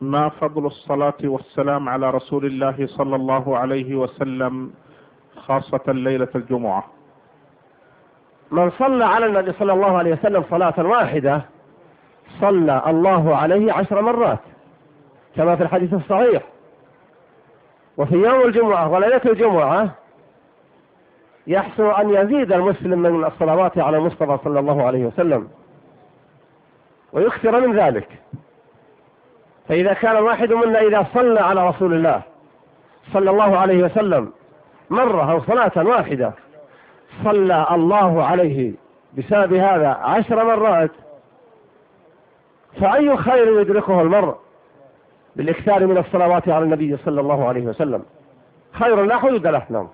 ما فضل الصلاة والسلام على رسول الله صلى الله عليه وسلم خاصة ليلة الجمعة؟ من صلى على النبي صلى الله عليه وسلم صلاة واحدة صلى الله عليه عشر مرات كما في الحديث الصحيح. وفي يوم الجمعة وليلة الجمعة يحسن أن يزيد المسلم من الصلوات على المصطفى صلى الله عليه وسلم ويكثر من ذلك. فإذا كان واحد منا إذا صلى على رسول الله صلى الله عليه وسلم مرة أو صلاة واحدة صلى الله عليه بسبب هذا عشر مرات فأي خير يدركه المرء بالإكثار من الصلوات على النبي صلى الله عليه وسلم؟ خير لا حدود له نعم.